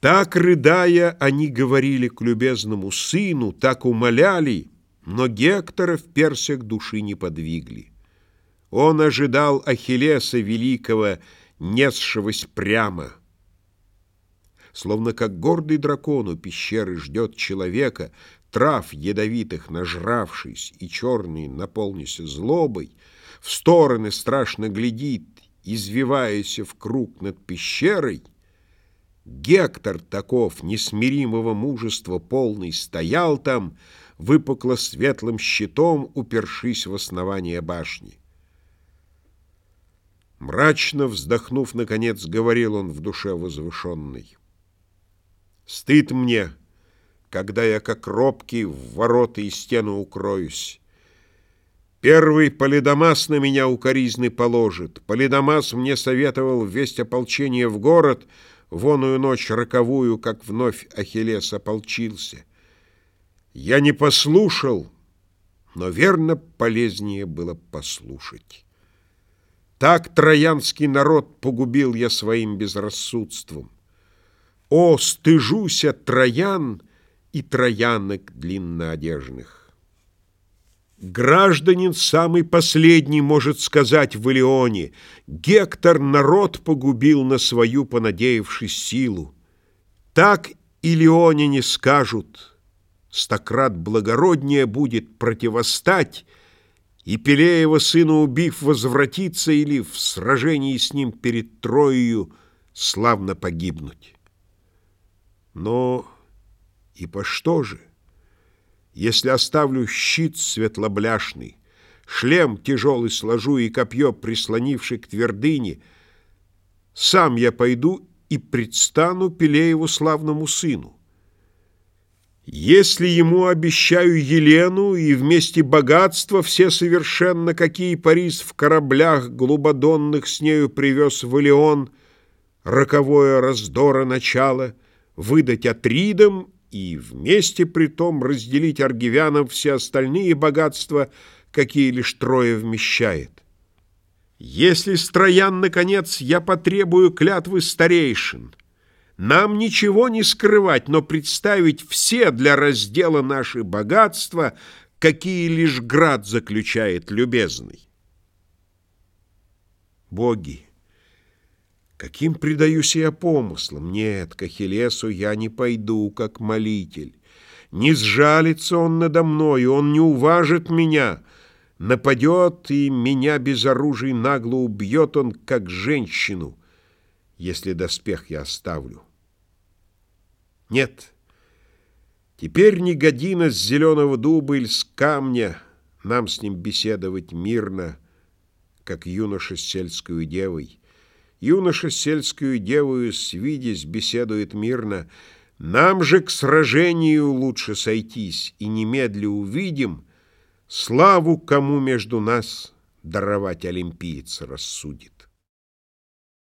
Так, рыдая, они говорили к любезному сыну, так умоляли, но Гектора в персях души не подвигли. Он ожидал Ахиллеса великого, несшегося прямо. Словно как гордый дракон у пещеры ждет человека, трав ядовитых нажравшись и черный наполнися злобой, в стороны страшно глядит, извиваясь в круг над пещерой, Гектор таков, несмиримого мужества полный, стоял там, выпукло светлым щитом, упершись в основание башни. Мрачно вздохнув, наконец, говорил он в душе возвышенной. «Стыд мне, когда я, как робкий, в ворота и стену укроюсь. Первый Полидамас на меня укоризны положит. Полидамас мне советовал весть ополчение в город — воную ночь роковую, как вновь Ахиллес ополчился. Я не послушал, но верно полезнее было послушать. Так троянский народ погубил я своим безрассудством. О, стыжуся троян и троянок длинноодежных! Гражданин самый последний может сказать в Илеоне, Гектор народ погубил на свою, понадеявшись силу. Так Илеоне не скажут, стократ благороднее будет противостать, и Пелеева сына убив возвратиться или в сражении с ним перед Троею славно погибнуть. Но и по что же? Если оставлю щит светлобляшный, шлем тяжелый сложу и копье, прислонивший к твердыне, сам я пойду и предстану Пелееву славному сыну. Если ему обещаю Елену и вместе богатства все совершенно, какие Парис в кораблях глубодонных с нею привез в Илеон, роковое раздора начало, выдать Атридам и вместе при том разделить аргивянам все остальные богатства, какие лишь трое вмещает. Если, Строян, наконец, я потребую клятвы старейшин, нам ничего не скрывать, но представить все для раздела наши богатства, какие лишь град заключает любезный. Боги! Каким предаюсь я помыслам? Нет, к Ахиллесу я не пойду, как молитель. Не сжалится он надо мною, он не уважит меня. Нападет, и меня без оружия нагло убьет он, как женщину, если доспех я оставлю. Нет, теперь не година с зеленого дуба или с камня нам с ним беседовать мирно, как юноша с сельской девой. Юноша сельскую девою свидясь беседует мирно. Нам же к сражению лучше сойтись, и немедля увидим, Славу кому между нас даровать олимпиец рассудит.